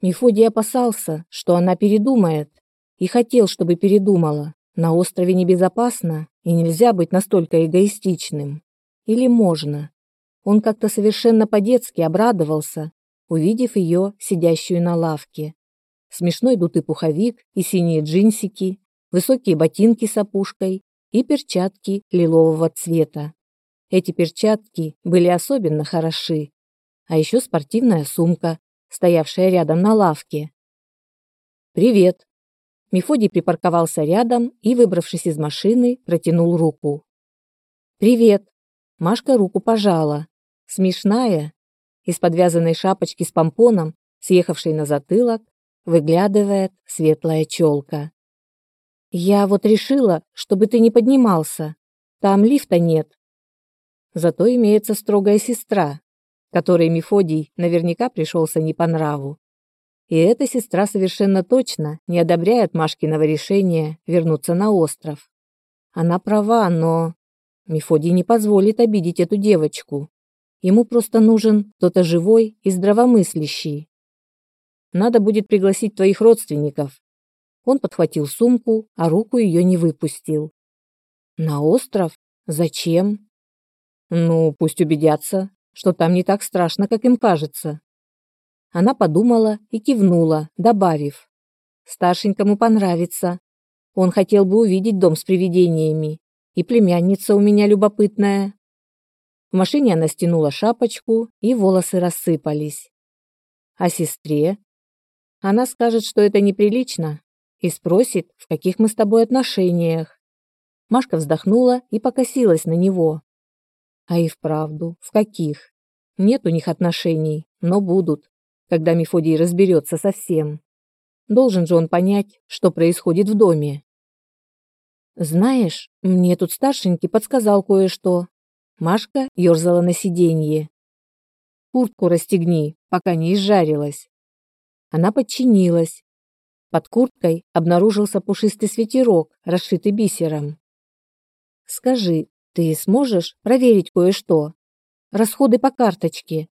Мефодий опасался, что она передумает, и хотел, чтобы передумала. На острове небезопасно, и нельзя быть настолько эгоистичным. Или можно? Он как-то совершенно по-детски обрадовался, увидев ее, сидящую на лавке. Смешной дутый пуховик и синие джинсики, высокие ботинки с опушкой и перчатки лилового цвета. Эти перчатки были особенно хороши. А еще спортивная сумка, стоявшая рядом на лавке. «Привет!» Мефодий припарковался рядом и, выбравшись из машины, протянул руку. «Привет!» Машка руку пожала. Смешная. Из подвязанной шапочки с помпоном, съехавшей на затылок, выглядывает светлая челка. «Я вот решила, чтобы ты не поднимался. Там лифта нет». Зато имеется строгая сестра, которой Мефодий наверняка пришелся не по нраву. И эта сестра совершенно точно не одобряет Машкиного решения вернуться на остров. Она права, но Мефодий не позволит обидеть эту девочку. Ему просто нужен кто-то живой и здравомыслящий. Надо будет пригласить твоих родственников. Он подхватил сумку, а руку ее не выпустил. На остров? Зачем? Ну, пусть убедятся, что там не так страшно, как им кажется. Она подумала и кивнула, добавив. Старшенькому понравится. Он хотел бы увидеть дом с привидениями. И племянница у меня любопытная. В машине она стянула шапочку, и волосы рассыпались. А сестре? Она скажет, что это неприлично, и спросит, в каких мы с тобой отношениях. Машка вздохнула и покосилась на него. А и вправду, в каких? Нет у них отношений, но будут когда Мефодий разберется со всем. Должен же он понять, что происходит в доме. «Знаешь, мне тут старшенький подсказал кое-что». Машка ерзала на сиденье. «Куртку расстегни, пока не изжарилась». Она подчинилась. Под курткой обнаружился пушистый свитерок, расшитый бисером. «Скажи, ты сможешь проверить кое-что? Расходы по карточке?»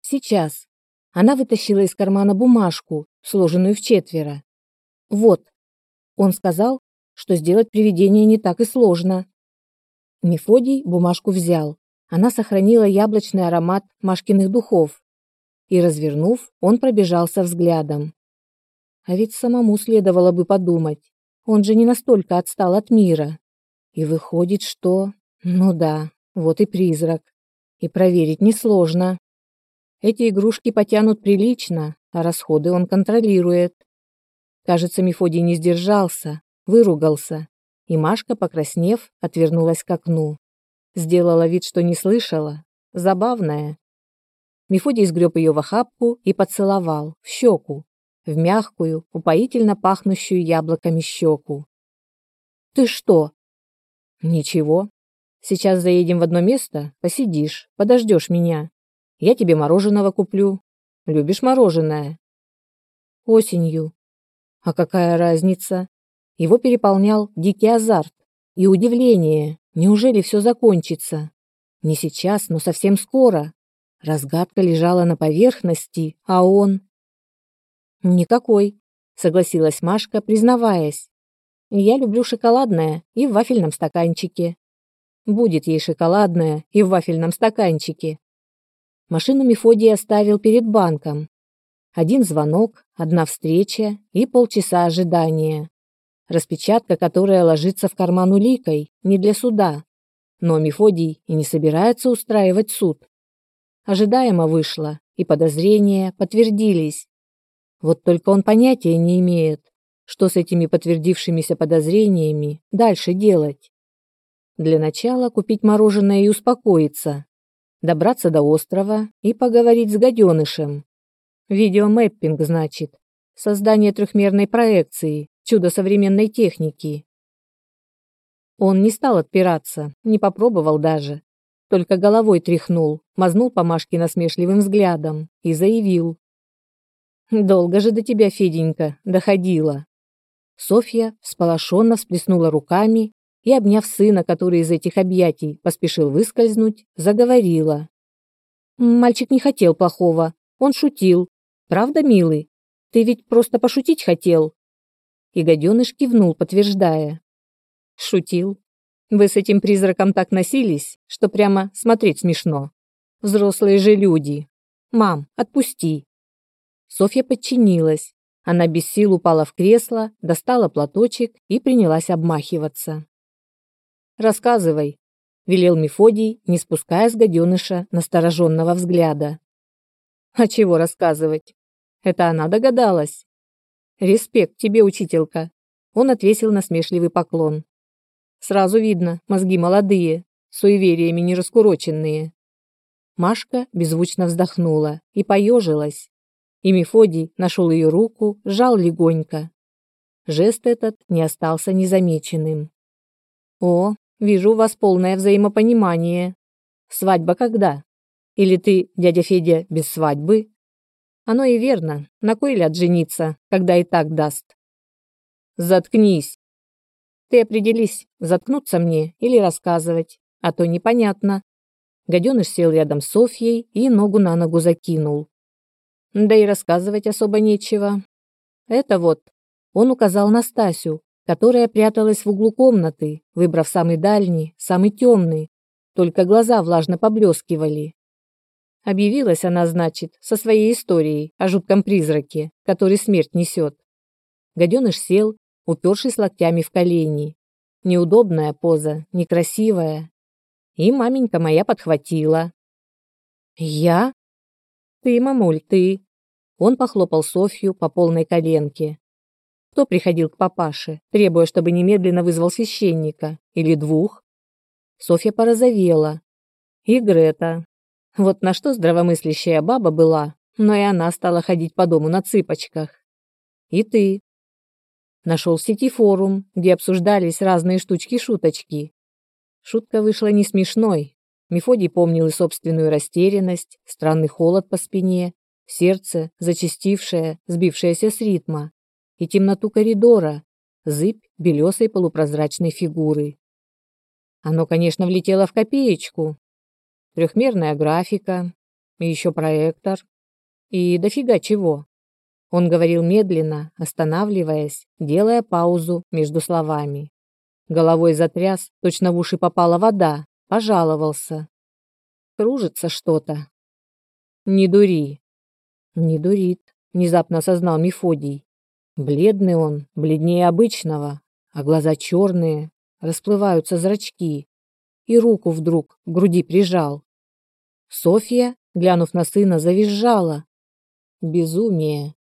«Сейчас. Она вытащила из кармана бумажку, сложенную в четверо. Вот. Он сказал, что сделать привидение не так и сложно. Мефодий бумажку взял. Она сохранила яблочный аромат Машкиных духов. И, развернув, он пробежался взглядом. А ведь самому следовало бы подумать. Он же не настолько отстал от мира. И выходит, что... Ну да, вот и призрак. И проверить несложно. Эти игрушки потянут прилично, а расходы он контролирует. Кажется, Мефодий не сдержался, выругался, и Машка, покраснев, отвернулась к окну. Сделала вид, что не слышала. Забавная. Мефодий сгреб ее в охапку и поцеловал, в щеку, в мягкую, упоительно пахнущую яблоками щеку. «Ты что?» «Ничего. Сейчас заедем в одно место, посидишь, подождешь меня. Я тебе мороженого куплю. Любишь мороженое? Осенью. А какая разница? Его переполнял дикий азарт и удивление. Неужели все закончится? Не сейчас, но совсем скоро. Разгадка лежала на поверхности, а он... Никакой, согласилась Машка, признаваясь. Я люблю шоколадное и в вафельном стаканчике. Будет ей шоколадное и в вафельном стаканчике. Машину Мефодий оставил перед банком. Один звонок, одна встреча и полчаса ожидания. Распечатка, которая ложится в карман уликой, не для суда. Но Мефодий и не собирается устраивать суд. Ожидаемо вышло, и подозрения подтвердились. Вот только он понятия не имеет, что с этими подтвердившимися подозрениями дальше делать. Для начала купить мороженое и успокоиться добраться до острова и поговорить с гаденышем. Видеомэппинг, значит. Создание трехмерной проекции, чудо современной техники. Он не стал отпираться, не попробовал даже. Только головой тряхнул, мазнул по Машке насмешливым взглядом и заявил. «Долго же до тебя, Феденька, доходила». Софья всполошенно всплеснула руками и, обняв сына, который из этих объятий поспешил выскользнуть, заговорила. «Мальчик не хотел плохого, он шутил. Правда, милый? ты ведь просто пошутить хотел?» И гаденыш кивнул, подтверждая. «Шутил. Вы с этим призраком так носились, что прямо смотреть смешно. Взрослые же люди. Мам, отпусти». Софья подчинилась. Она без сил упала в кресло, достала платочек и принялась обмахиваться. «Рассказывай», — велел Мефодий, не спуская с гаденыша настороженного взгляда. «А чего рассказывать? Это она догадалась». «Респект тебе, учителька», — он отвесил насмешливый поклон. «Сразу видно, мозги молодые, суевериями не раскуроченные». Машка беззвучно вздохнула и поежилась. И Мефодий нашел ее руку, сжал легонько. Жест этот не остался незамеченным. «О, вижу у вас полное взаимопонимание. Свадьба когда? Или ты, дядя Федя, без свадьбы?» Оно и верно. На кой ляд жениться, когда и так даст? Заткнись. Ты определись, заткнуться мне или рассказывать, а то непонятно. Гаденыш сел рядом с Софьей и ногу на ногу закинул. Да и рассказывать особо нечего. Это вот, он указал на Стасю, которая пряталась в углу комнаты, выбрав самый дальний, самый темный, только глаза влажно поблескивали. Объявилась она, значит, со своей историей о жутком призраке, который смерть несет. Гаденыш сел, упершись локтями в колени. Неудобная поза, некрасивая. И маменька моя подхватила. «Я?» «Ты, мамуль, ты!» Он похлопал Софью по полной коленке. Кто приходил к папаше, требуя, чтобы немедленно вызвал священника? Или двух? Софья порозовела. И Грета, вот на что здравомыслящая баба была, но и она стала ходить по дому на цыпочках. И ты. Нашел в сети форум, где обсуждались разные штучки-шуточки. Шутка вышла не смешной. Мефодий помнил и собственную растерянность, странный холод по спине, сердце, зачастившее, сбившееся с ритма, и темноту коридора, зыбь белесой полупрозрачной фигуры. Оно, конечно, влетело в копеечку, трехмерная графика, и еще проектор. И дофига чего. Он говорил медленно, останавливаясь, делая паузу между словами. Головой затряс, точно в уши попала вода, пожаловался. Кружится что-то. Не дури. Не дурит, внезапно осознал Мефодий. Бледный он, бледнее обычного, а глаза черные, расплываются зрачки. И руку вдруг к груди прижал. Софья, глянув на сына, завизжала. Безумие.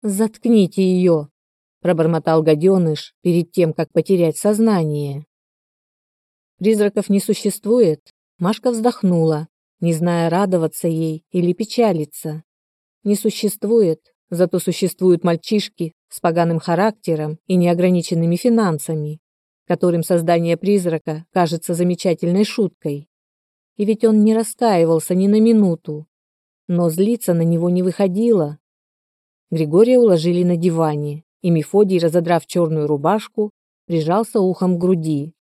«Заткните ее!» – пробормотал гаденыш перед тем, как потерять сознание. Призраков не существует. Машка вздохнула, не зная, радоваться ей или печалиться. Не существует, зато существуют мальчишки с поганым характером и неограниченными финансами, которым создание призрака кажется замечательной шуткой. И ведь он не раскаивался ни на минуту. Но злиться на него не выходило. Григория уложили на диване, и Мефодий, разодрав черную рубашку, прижался ухом к груди.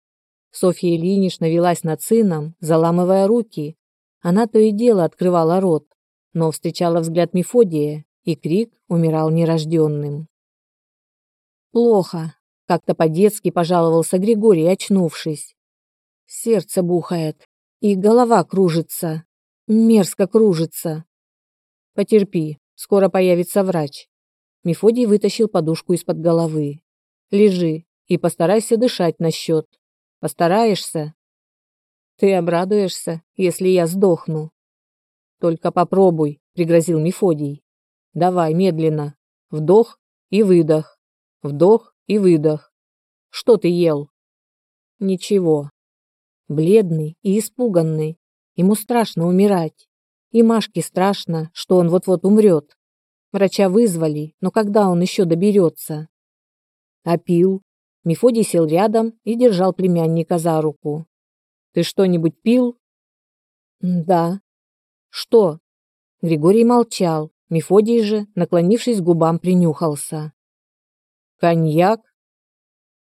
Софья Ильинична велась над сыном, заламывая руки. Она то и дело открывала рот, но встречала взгляд Мефодия, и крик умирал нерожденным. «Плохо», — как-то по-детски пожаловался Григорий, очнувшись. «Сердце бухает, и голова кружится. Мерзко кружится. Потерпи, скоро появится врач. Мефодий вытащил подушку из-под головы. Лежи и постарайся дышать на счет. Постараешься? Ты обрадуешься, если я сдохну. Только попробуй, пригрозил Мефодий. Давай медленно. Вдох и выдох. Вдох и выдох. Что ты ел? Ничего бледный и испуганный. Ему страшно умирать. И Машке страшно, что он вот-вот умрет. Врача вызвали, но когда он еще доберется? А пил? Мефодий сел рядом и держал племянника за руку. Ты что-нибудь пил? Да. Что? Григорий молчал. Мефодий же, наклонившись к губам, принюхался. Коньяк?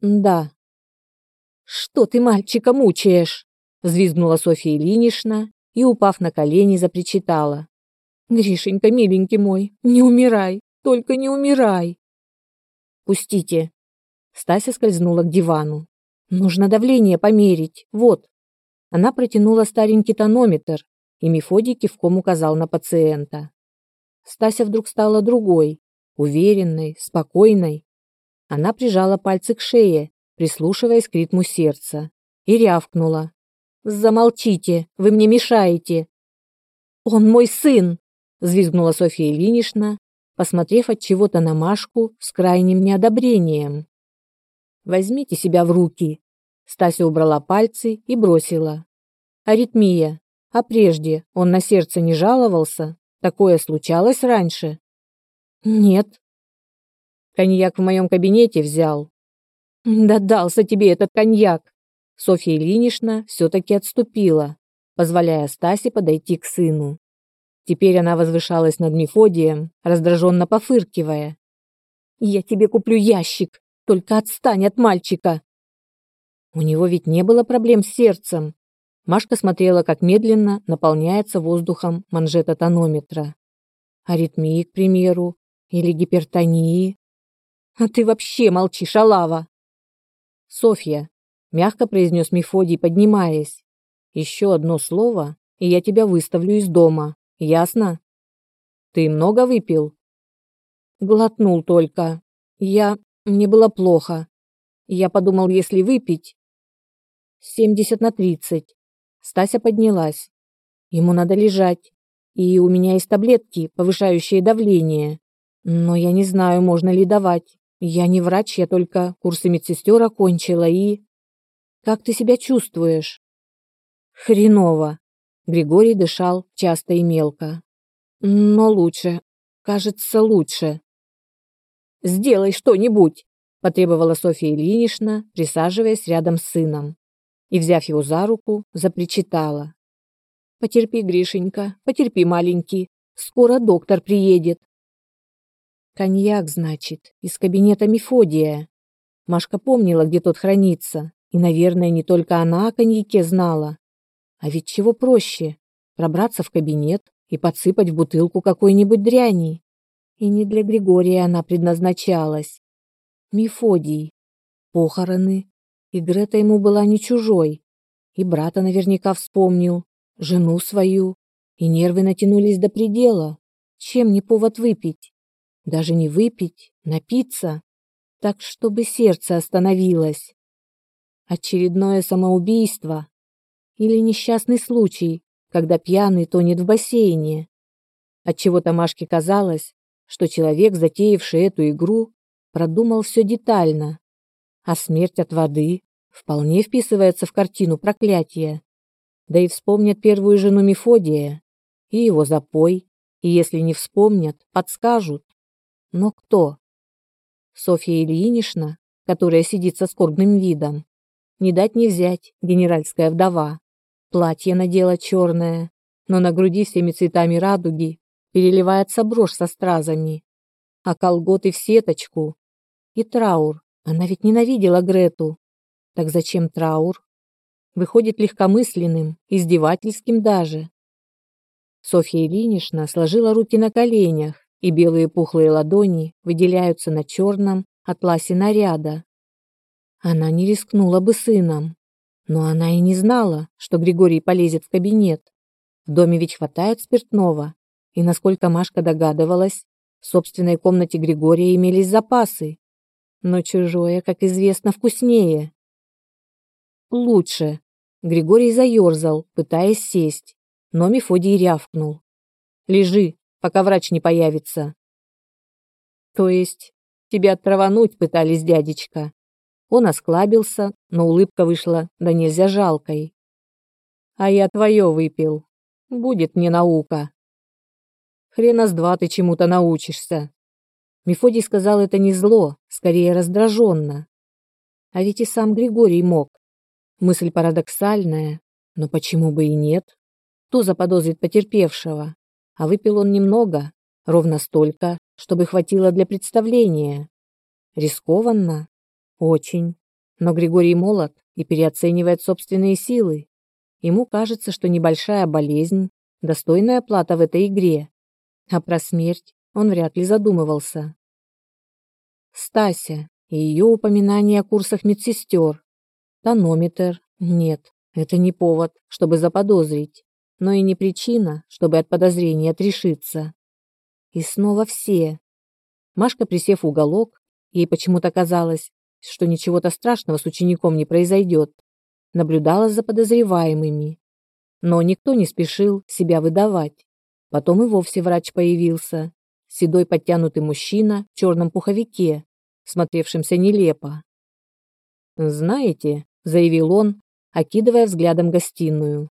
Да. «Что ты мальчика мучаешь?» – взвизгнула Софья Ильинична и, упав на колени, запричитала. «Гришенька, миленький мой, не умирай, только не умирай. Пустите. Стася скользнула к дивану. Нужно давление померить. Вот. Она протянула старенький тонометр, и Мефодий кивком указал на пациента. Стася вдруг стала другой, уверенной, спокойной. Она прижала пальцы к шее, прислушиваясь к ритму сердца, и рявкнула. «Замолчите, вы мне мешаете!» «Он мой сын!» – взвизгнула Софья Ильинична, посмотрев от чего-то на Машку с крайним неодобрением. «Возьмите себя в руки!» Стася убрала пальцы и бросила. «Аритмия. А прежде он на сердце не жаловался? Такое случалось раньше?» «Нет». «Коньяк в моем кабинете взял». «Да дался тебе этот коньяк!» Софья Ильинична все-таки отступила, позволяя Стасе подойти к сыну. Теперь она возвышалась над Мефодием, раздраженно пофыркивая. «Я тебе куплю ящик, только отстань от мальчика!» У него ведь не было проблем с сердцем. Машка смотрела, как медленно наполняется воздухом манжета тонометра. Аритмии, к примеру, или гипертонии. А ты вообще молчишь, шалава. Софья, мягко произнес Мефодий, поднимаясь. Еще одно слово, и я тебя выставлю из дома. Ясно? Ты много выпил? Глотнул только. Я... Мне было плохо. Я подумал, если выпить... Семьдесят на тридцать. Стася поднялась. Ему надо лежать. И у меня есть таблетки, повышающие давление. Но я не знаю, можно ли давать. Я не врач, я только курсы медсестер окончила и... Как ты себя чувствуешь? Хреново. Григорий дышал часто и мелко. Но лучше. Кажется, лучше. Сделай что-нибудь, потребовала Софья Ильинична, присаживаясь рядом с сыном. И, взяв его за руку, запричитала. Потерпи, Гришенька, потерпи, маленький. Скоро доктор приедет. Коньяк, значит, из кабинета Мефодия. Машка помнила, где тот хранится. И, наверное, не только она о коньяке знала. А ведь чего проще? Пробраться в кабинет и подсыпать в бутылку какой-нибудь дряни. И не для Григория она предназначалась. Мефодий. Похороны. И Грета ему была не чужой. И брата наверняка вспомнил. Жену свою. И нервы натянулись до предела. Чем не повод выпить? Даже не выпить, напиться. Так, чтобы сердце остановилось. Очередное самоубийство или несчастный случай, когда пьяный тонет в бассейне. Отчего-то Машке казалось, что человек, затеявший эту игру, продумал все детально, а смерть от воды вполне вписывается в картину проклятия. Да и вспомнят первую жену Мефодия и его запой, и если не вспомнят, подскажут. Но кто? Софья Ильинична, которая сидит со скорбным видом, не дать не взять, генеральская вдова. Платье надела черное, но на груди всеми цветами радуги переливается брошь со стразами. А колготы в сеточку. И траур. Она ведь ненавидела Грету. Так зачем траур? Выходит легкомысленным, издевательским даже. Софья Ильинична сложила руки на коленях, и белые пухлые ладони выделяются на черном атласе наряда. Она не рискнула бы сыном. Но она и не знала, что Григорий полезет в кабинет. В доме ведь хватает спиртного. И насколько Машка догадывалась, в собственной комнате Григория имелись запасы. Но чужое, как известно, вкуснее. Лучше. Григорий заерзал, пытаясь сесть, но Мефодий рявкнул. «Лежи, пока врач не появится». «То есть тебя травануть пытались, дядечка?» Он осклабился, но улыбка вышла да нельзя жалкой. «А я твое выпил. Будет мне наука». «Хрена с два ты чему-то научишься». Мефодий сказал это не зло, скорее раздраженно. А ведь и сам Григорий мог. Мысль парадоксальная, но почему бы и нет? Кто заподозрит потерпевшего? А выпил он немного, ровно столько, чтобы хватило для представления. Рискованно, очень. Но Григорий молод и переоценивает собственные силы. Ему кажется, что небольшая болезнь – достойная плата в этой игре. А про смерть он вряд ли задумывался. Стася и ее упоминание о курсах медсестер. Тонометр. Нет, это не повод, чтобы заподозрить, но и не причина, чтобы от подозрений отрешиться. И снова все. Машка, присев в уголок, ей почему-то казалось, что ничего-то страшного с учеником не произойдет, наблюдала за подозреваемыми. Но никто не спешил себя выдавать. Потом и вовсе врач появился. Седой подтянутый мужчина в черном пуховике, смотревшимся нелепо. «Знаете», — заявил он, окидывая взглядом гостиную,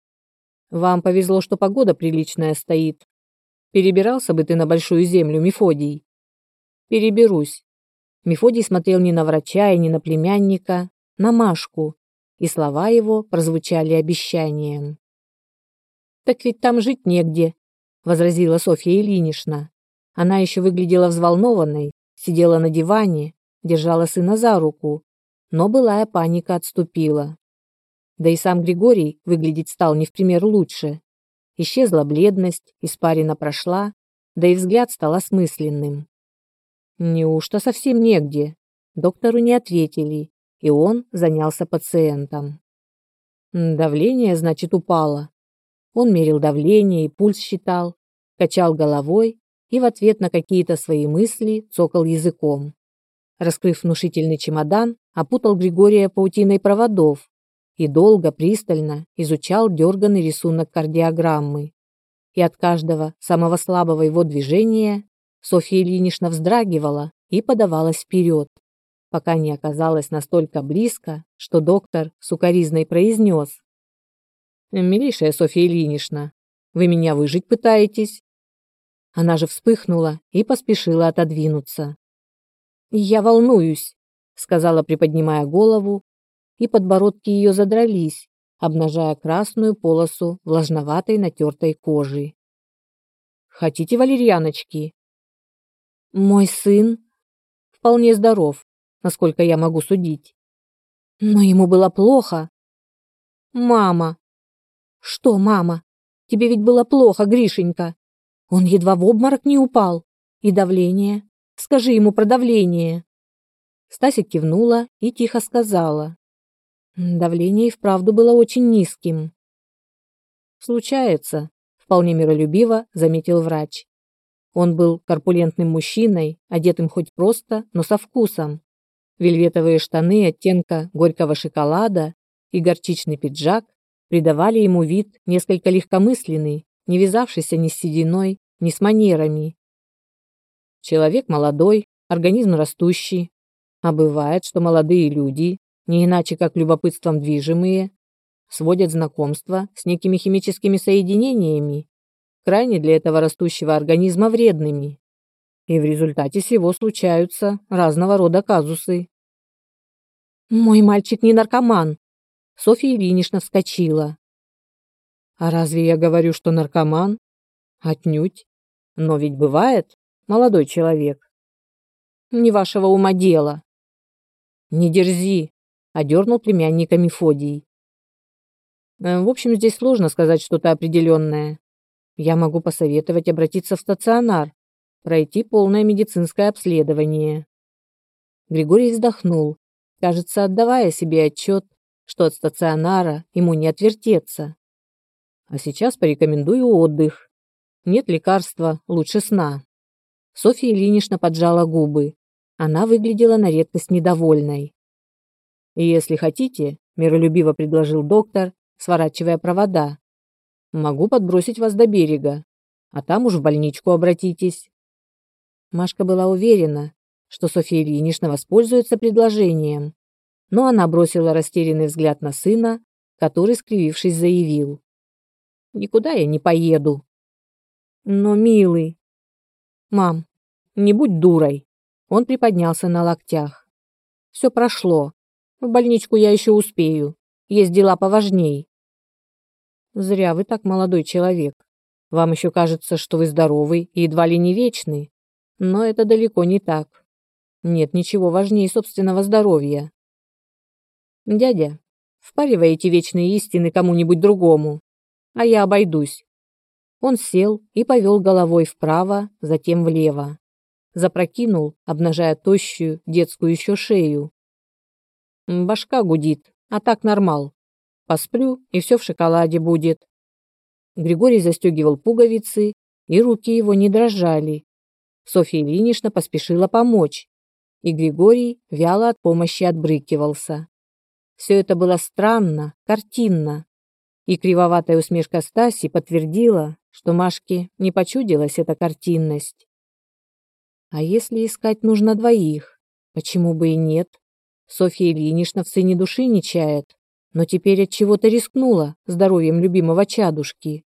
«вам повезло, что погода приличная стоит. Перебирался бы ты на Большую Землю, Мефодий?» «Переберусь». Мефодий смотрел не на врача и не на племянника, на Машку, и слова его прозвучали обещанием. «Так ведь там жить негде», — возразила Софья Ильинична. Она еще выглядела взволнованной, сидела на диване, держала сына за руку, но былая паника отступила. Да и сам Григорий выглядеть стал не в пример лучше. Исчезла бледность, испарина прошла, да и взгляд стал осмысленным. Неужто совсем негде? Доктору не ответили, и он занялся пациентом. Давление, значит, упало. Он мерил давление и пульс считал, качал головой и в ответ на какие-то свои мысли цокал языком. Раскрыв внушительный чемодан, опутал Григория паутиной проводов и долго, пристально изучал дерганный рисунок кардиограммы. И от каждого, самого слабого его движения Софья Ильинична вздрагивала и подавалась вперед, пока не оказалась настолько близко, что доктор сукоризной произнес. «Милейшая Софья Ильинична, вы меня выжить пытаетесь?» Она же вспыхнула и поспешила отодвинуться. «Я волнуюсь», — сказала, приподнимая голову, и подбородки ее задрались, обнажая красную полосу влажноватой натертой кожи. «Хотите валерьяночки?» «Мой сын вполне здоров, насколько я могу судить. Но ему было плохо. Мама!» «Что, мама? Тебе ведь было плохо, Гришенька. Он едва в обморок не упал. И давление. Скажи ему про давление. Стася кивнула и тихо сказала. Давление и вправду было очень низким. Случается, вполне миролюбиво заметил врач. Он был корпулентным мужчиной, одетым хоть просто, но со вкусом. Вельветовые штаны оттенка горького шоколада и горчичный пиджак придавали ему вид несколько легкомысленный, не вязавшийся ни с сединой, ни с манерами. Человек молодой, организм растущий. А бывает, что молодые люди, не иначе как любопытством движимые, сводят знакомства с некими химическими соединениями, крайне для этого растущего организма вредными. И в результате всего случаются разного рода казусы. «Мой мальчик не наркоман!» Софья Ильинична вскочила. «А разве я говорю, что наркоман? Отнюдь. Но ведь бывает, молодой человек. Не вашего ума дело. Не дерзи, одернул племянника Мефодий. Э, в общем, здесь сложно сказать что-то определенное. Я могу посоветовать обратиться в стационар, пройти полное медицинское обследование. Григорий вздохнул, кажется, отдавая себе отчет, что от стационара ему не отвертеться. А сейчас порекомендую отдых. Нет лекарства лучше сна. Софья Ильинична поджала губы. Она выглядела на редкость недовольной. «Если хотите», – миролюбиво предложил доктор, сворачивая провода, – «могу подбросить вас до берега, а там уж в больничку обратитесь». Машка была уверена, что Софья Ильинична воспользуется предложением, но она бросила растерянный взгляд на сына, который, скривившись, заявил. «Никуда я не поеду». «Но, милый, «Мам, не будь дурой!» Он приподнялся на локтях. «Все прошло. В больничку я еще успею. Есть дела поважней». «Зря вы так, молодой человек. Вам еще кажется, что вы здоровый и едва ли не вечный. Но это далеко не так. Нет ничего важнее собственного здоровья. Дядя, впаривай эти вечные истины кому-нибудь другому, а я обойдусь. Он сел и повел головой вправо, затем влево. Запрокинул, обнажая тощую детскую еще шею. Башка гудит, а так нормал. Посплю, и все в шоколаде будет. Григорий застегивал пуговицы, и руки его не дрожали. Софья Ильинична поспешила помочь, и Григорий вяло от помощи отбрыкивался. Все это было странно, картинно, и кривоватая усмешка Стаси подтвердила, что Машке не почудилась эта картинность. А если искать нужно двоих? Почему бы и нет? Софья Ильинична в сыне души не чает, но теперь от чего-то рискнула здоровьем любимого чадушки.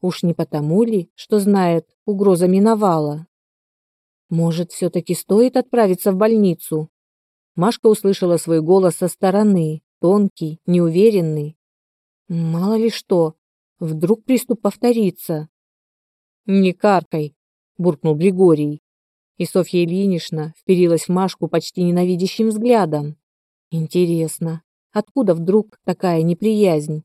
Уж не потому ли, что знает, угроза миновала? Может, все-таки стоит отправиться в больницу? Машка услышала свой голос со стороны, тонкий, неуверенный. Мало ли что, вдруг приступ повторится. «Не каркай», – буркнул Григорий. И Софья Ильинична вперилась в Машку почти ненавидящим взглядом. Интересно, откуда вдруг такая неприязнь?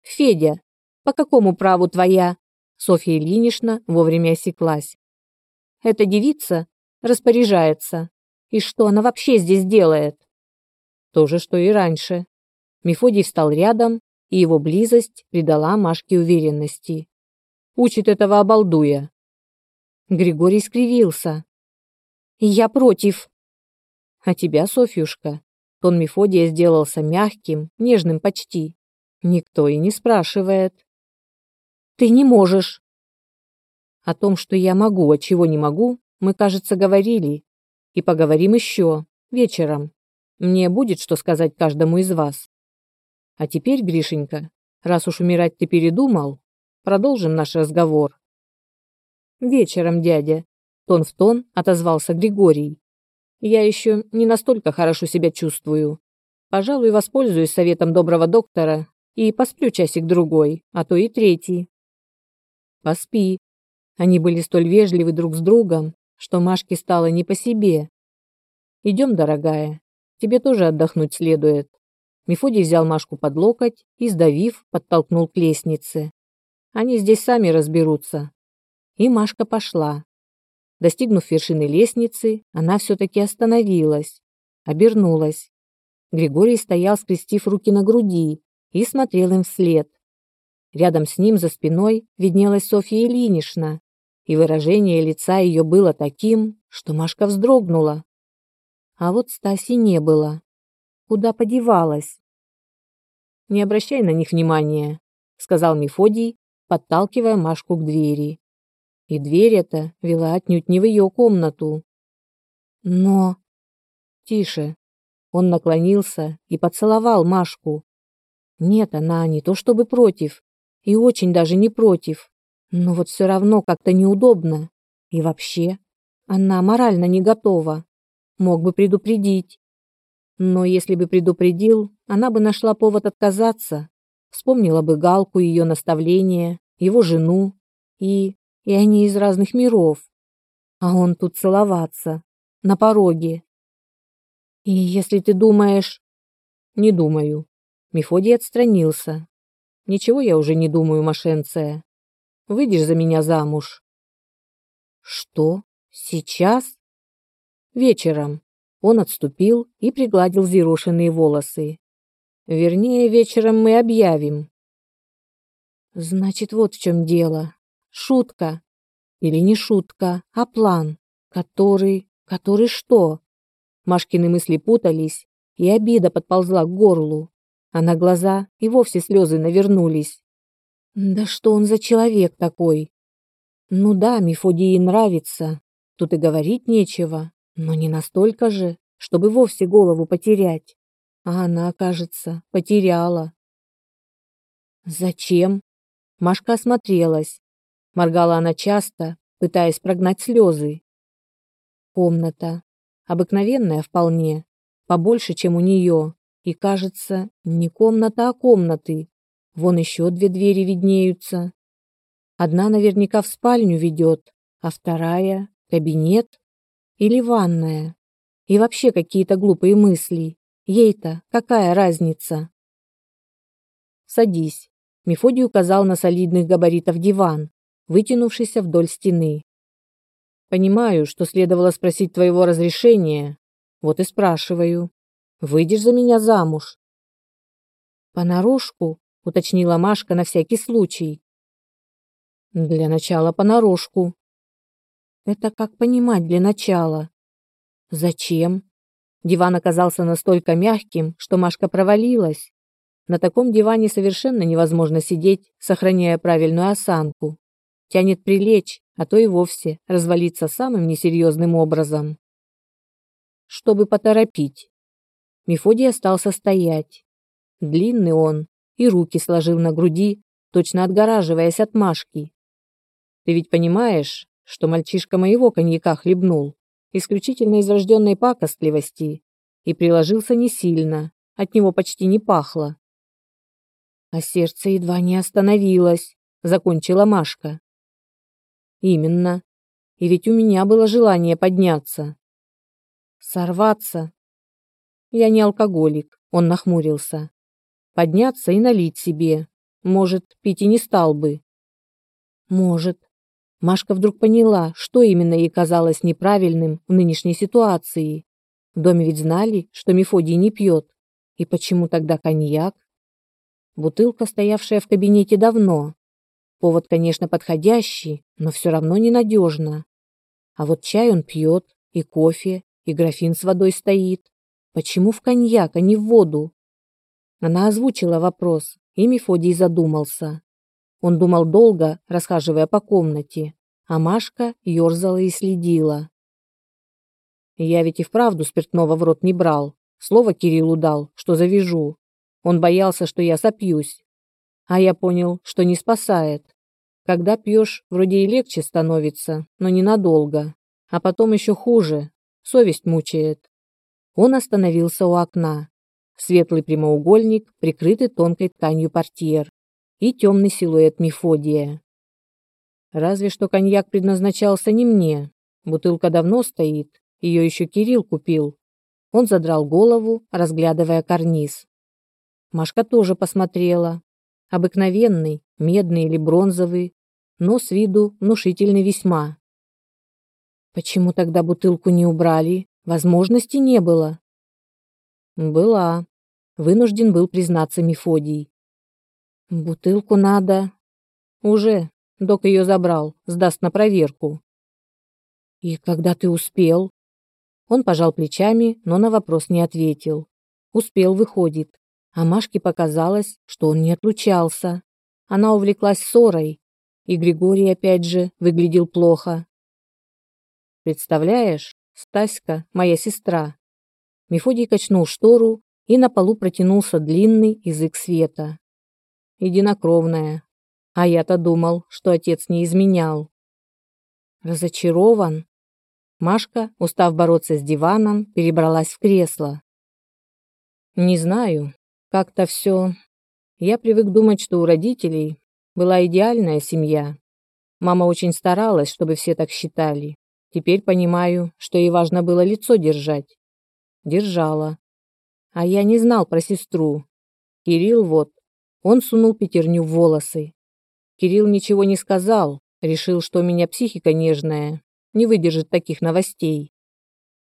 «Федя, по какому праву твоя?» Софья Ильинична вовремя осеклась. «Эта девица распоряжается. И что она вообще здесь делает?» То же, что и раньше. Мефодий встал рядом, и его близость придала Машке уверенности. Учит этого обалдуя. Григорий скривился. «Я против». «А тебя, Софьюшка?» Тон Мефодия сделался мягким, нежным почти. Никто и не спрашивает. «Ты не можешь». О том, что я могу, а чего не могу, мы, кажется, говорили. И поговорим еще, вечером. Мне будет что сказать каждому из вас. А теперь, Гришенька, раз уж умирать ты передумал, продолжим наш разговор. Вечером, дядя, тон в тон отозвался Григорий. Я еще не настолько хорошо себя чувствую. Пожалуй, воспользуюсь советом доброго доктора и посплю часик-другой, а то и третий. Поспи. Они были столь вежливы друг с другом, что Машке стало не по себе. Идем, дорогая, тебе тоже отдохнуть следует. Мефодий взял Машку под локоть и, сдавив, подтолкнул к лестнице. Они здесь сами разберутся. И Машка пошла. Достигнув вершины лестницы, она все-таки остановилась, обернулась. Григорий стоял, скрестив руки на груди, и смотрел им вслед. Рядом с ним за спиной виднелась Софья Ильинична, и выражение лица ее было таким, что Машка вздрогнула. А вот Стаси не было. Куда подевалась? Не обращай на них внимания, сказал Мефодий, подталкивая Машку к двери. И дверь эта вела отнюдь не в ее комнату. Но... Тише. Он наклонился и поцеловал Машку. Нет, она не то чтобы против, и очень даже не против, но вот все равно как-то неудобно. И вообще, она морально не готова. Мог бы предупредить. Но если бы предупредил, она бы нашла повод отказаться, вспомнила бы Галку, ее наставления, его жену, и... и они из разных миров. А он тут целоваться, на пороге. И если ты думаешь... Не думаю. Мефодий отстранился. Ничего я уже не думаю, Машенция. Выйдешь за меня замуж. Что? Сейчас? Вечером. Он отступил и пригладил зерошенные волосы. Вернее, вечером мы объявим. Значит, вот в чем дело. Шутка. Или не шутка, а план. Который... Который что? Машкины мысли путались, и обида подползла к горлу, а на глаза и вовсе слезы навернулись. Да что он за человек такой? Ну да, Мефодии нравится, тут и говорить нечего. Но не настолько же, чтобы вовсе голову потерять. А она, кажется, потеряла. Зачем? Машка осмотрелась. Моргала она часто, пытаясь прогнать слезы. Комната. Обыкновенная вполне. Побольше, чем у нее. И, кажется, не комната, а комнаты. Вон еще две двери виднеются. Одна наверняка в спальню ведет, а вторая — кабинет. Или ванная? И вообще какие-то глупые мысли. Ей-то какая разница? Садись. Мефодий указал на солидных габаритов диван, вытянувшийся вдоль стены. Понимаю, что следовало спросить твоего разрешения. Вот и спрашиваю. Выйдешь за меня замуж? Понарошку, уточнила Машка на всякий случай. Для начала понарошку. Это как понимать для начала? Зачем? Диван оказался настолько мягким, что Машка провалилась. На таком диване совершенно невозможно сидеть, сохраняя правильную осанку. Тянет прилечь, а то и вовсе развалиться самым несерьезным образом. Чтобы поторопить. Мефодий остался стоять. Длинный он, и руки сложил на груди, точно отгораживаясь от Машки. Ты ведь понимаешь, что мальчишка моего коньяка хлебнул, исключительно из рожденной пакостливости, и приложился не сильно, от него почти не пахло а сердце едва не остановилось, закончила Машка. Именно. И ведь у меня было желание подняться. Сорваться. Я не алкоголик, он нахмурился. Подняться и налить себе. Может, пить и не стал бы. Может. Машка вдруг поняла, что именно ей казалось неправильным в нынешней ситуации. В доме ведь знали, что Мефодий не пьет. И почему тогда коньяк? Бутылка, стоявшая в кабинете давно. Повод, конечно, подходящий, но все равно ненадежно. А вот чай он пьет, и кофе, и графин с водой стоит. Почему в коньяк, а не в воду? Она озвучила вопрос, и Мефодий задумался. Он думал долго, расхаживая по комнате, а Машка ерзала и следила. Я ведь и вправду спиртного в рот не брал. Слово Кириллу дал, что завяжу. Он боялся, что я сопьюсь. А я понял, что не спасает. Когда пьешь, вроде и легче становится, но ненадолго. А потом еще хуже. Совесть мучает. Он остановился у окна. Светлый прямоугольник, прикрытый тонкой тканью портьер. И темный силуэт Мефодия. Разве что коньяк предназначался не мне. Бутылка давно стоит. Ее еще Кирилл купил. Он задрал голову, разглядывая карниз. Машка тоже посмотрела. Обыкновенный, медный или бронзовый, но с виду внушительный весьма. Почему тогда бутылку не убрали? Возможности не было. Была. Вынужден был признаться Мефодий. Бутылку надо. Уже. Док ее забрал, сдаст на проверку. И когда ты успел? Он пожал плечами, но на вопрос не ответил. Успел, выходит а Машке показалось, что он не отлучался. Она увлеклась ссорой, и Григорий опять же выглядел плохо. Представляешь, Стаська, моя сестра. Мефодий качнул штору, и на полу протянулся длинный язык света. Единокровная. А я-то думал, что отец не изменял. Разочарован. Машка, устав бороться с диваном, перебралась в кресло. Не знаю, как-то все... Я привык думать, что у родителей была идеальная семья. Мама очень старалась, чтобы все так считали. Теперь понимаю, что ей важно было лицо держать. Держала. А я не знал про сестру. Кирилл вот, он сунул пятерню в волосы. Кирилл ничего не сказал, решил, что у меня психика нежная, не выдержит таких новостей.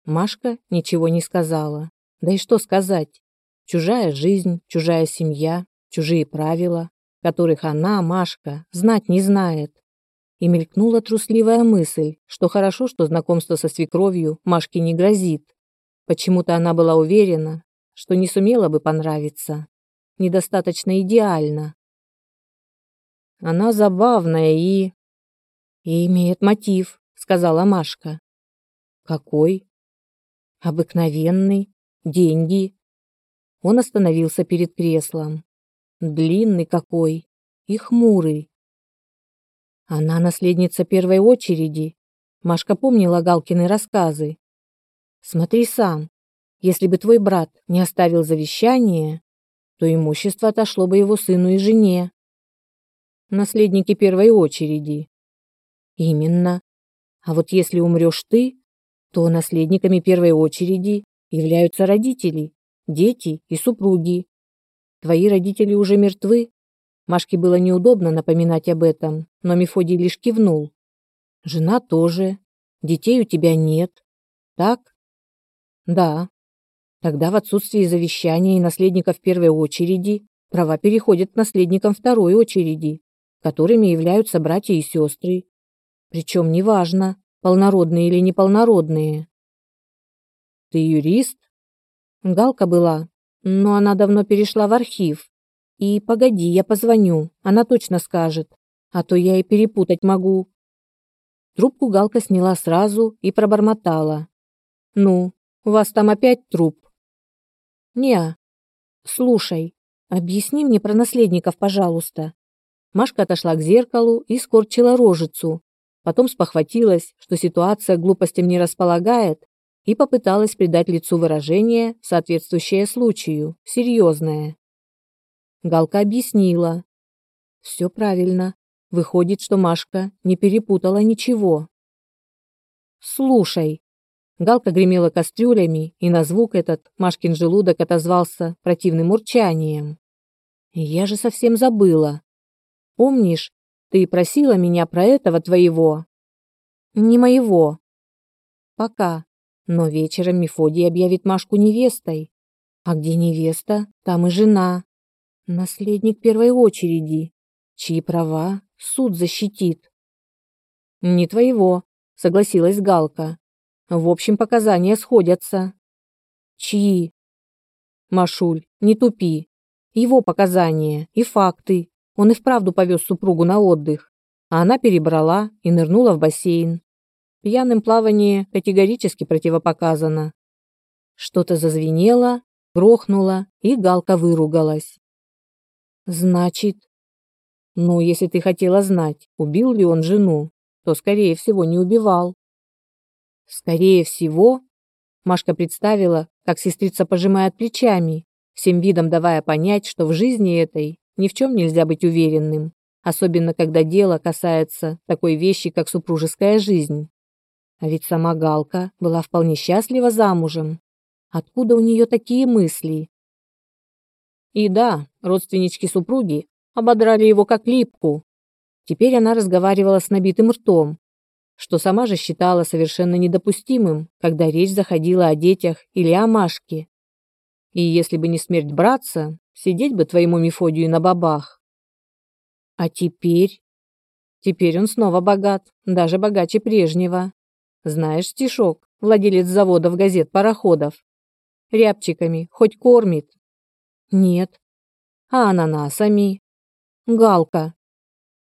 Машка ничего не сказала. Да и что сказать? Чужая жизнь, чужая семья, чужие правила, которых она, Машка, знать не знает. И мелькнула трусливая мысль, что хорошо, что знакомство со свекровью Машке не грозит. Почему-то она была уверена, что не сумела бы понравиться. Недостаточно идеально. Она забавная и... И имеет мотив, сказала Машка. Какой? Обыкновенный. Деньги. Он остановился перед креслом. Длинный какой и хмурый. Она наследница первой очереди. Машка помнила Галкины рассказы. Смотри сам. Если бы твой брат не оставил завещание, то имущество отошло бы его сыну и жене. Наследники первой очереди. Именно. А вот если умрешь ты, то наследниками первой очереди являются родители, дети и супруги. Твои родители уже мертвы, Машке было неудобно напоминать об этом, но Мефодий лишь кивнул. Жена тоже. Детей у тебя нет. Так? Да. Тогда в отсутствии завещания и наследника в первой очереди права переходят к наследникам второй очереди, которыми являются братья и сестры. Причем неважно, полнородные или неполнородные. Ты юрист? Галка была, но она давно перешла в архив. И погоди, я позвоню, она точно скажет, а то я и перепутать могу. Трубку Галка сняла сразу и пробормотала. Ну, у вас там опять труп? Не. Слушай, объясни мне про наследников, пожалуйста. Машка отошла к зеркалу и скорчила рожицу. Потом спохватилась, что ситуация глупостям не располагает, и попыталась придать лицу выражение, соответствующее случаю, серьезное. Галка объяснила. Все правильно. Выходит, что Машка не перепутала ничего. Слушай. Галка гремела кастрюлями, и на звук этот Машкин желудок отозвался противным урчанием. Я же совсем забыла. Помнишь, ты просила меня про этого твоего? Не моего. Пока. Но вечером Мефодий объявит Машку невестой. А где невеста, там и жена. Наследник первой очереди, чьи права суд защитит. Не твоего, согласилась Галка. В общем, показания сходятся. Чьи? Машуль, не тупи. Его показания и факты. Он и вправду повез супругу на отдых, а она перебрала и нырнула в бассейн. Пьяным плавание категорически противопоказано. Что-то зазвенело, грохнуло, и Галка выругалась. Значит, ну, если ты хотела знать, убил ли он жену, то, скорее всего, не убивал. Скорее всего, Машка представила, как сестрица пожимает плечами, всем видом давая понять, что в жизни этой ни в чем нельзя быть уверенным, особенно когда дело касается такой вещи, как супружеская жизнь. А ведь сама Галка была вполне счастлива замужем. Откуда у нее такие мысли? И да, родственнички супруги ободрали его как липку. Теперь она разговаривала с набитым ртом, что сама же считала совершенно недопустимым, когда речь заходила о детях или о Машке. И если бы не смерть братца, сидеть бы твоему Мефодию на бабах. А теперь? Теперь он снова богат, даже богаче прежнего. Знаешь стишок, владелец заводов газет-пароходов? Рябчиками хоть кормит? Нет. А ананасами? Галка.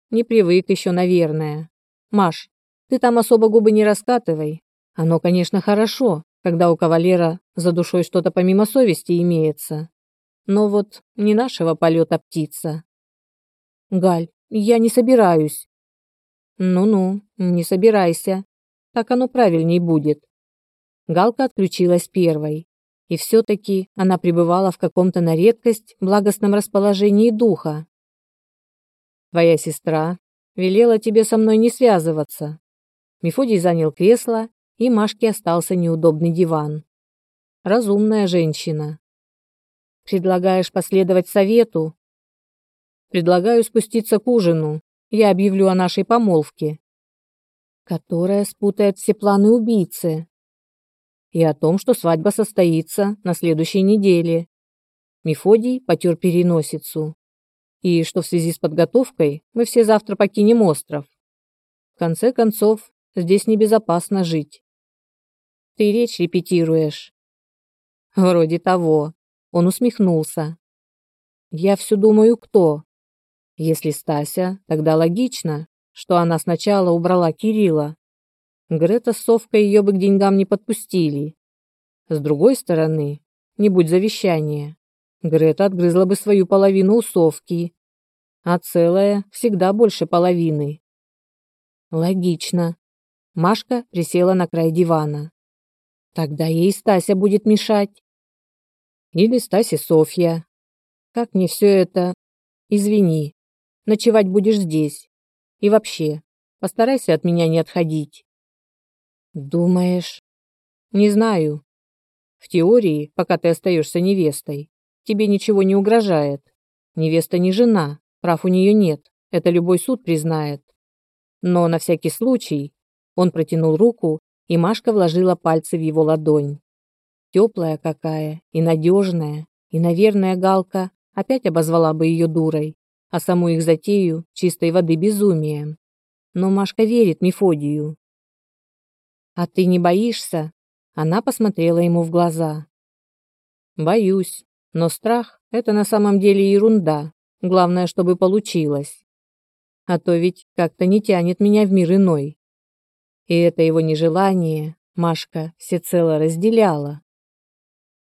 Не привык еще, наверное. Маш, ты там особо губы не раскатывай. Оно, конечно, хорошо, когда у кавалера за душой что-то помимо совести имеется. Но вот не нашего полета птица. Галь, я не собираюсь. Ну-ну, не собирайся. Так оно правильней будет. Галка отключилась первой. И все-таки она пребывала в каком-то на редкость благостном расположении духа. Твоя сестра велела тебе со мной не связываться. Мефодий занял кресло, и Машке остался неудобный диван. Разумная женщина. Предлагаешь последовать совету? Предлагаю спуститься к ужину. Я объявлю о нашей помолвке. Которая спутает все планы убийцы. И о том, что свадьба состоится на следующей неделе. Мефодий потер переносицу и что в связи с подготовкой мы все завтра покинем остров. В конце концов, здесь небезопасно жить. Ты речь репетируешь. Вроде того. Он усмехнулся. Я все думаю, кто. Если Стася, тогда логично, что она сначала убрала Кирилла. Грета с Совкой ее бы к деньгам не подпустили. С другой стороны, не будь завещания, Грета отгрызла бы свою половину у совки, а целая всегда больше половины. Логично. Машка присела на край дивана. Тогда ей Стася будет мешать. Или Стася Софья. Как мне все это... Извини, ночевать будешь здесь. И вообще, постарайся от меня не отходить. Думаешь? Не знаю. В теории, пока ты остаешься невестой, тебе ничего не угрожает. Невеста не жена, Прав у нее нет, это любой суд признает. Но на всякий случай он протянул руку, и Машка вложила пальцы в его ладонь. Теплая какая и надежная, и, наверное, Галка опять обозвала бы ее дурой, а саму их затею чистой воды безумием. Но Машка верит Мефодию. «А ты не боишься?» Она посмотрела ему в глаза. «Боюсь, но страх — это на самом деле ерунда. Главное, чтобы получилось. А то ведь как-то не тянет меня в мир иной. И это его нежелание Машка всецело разделяла.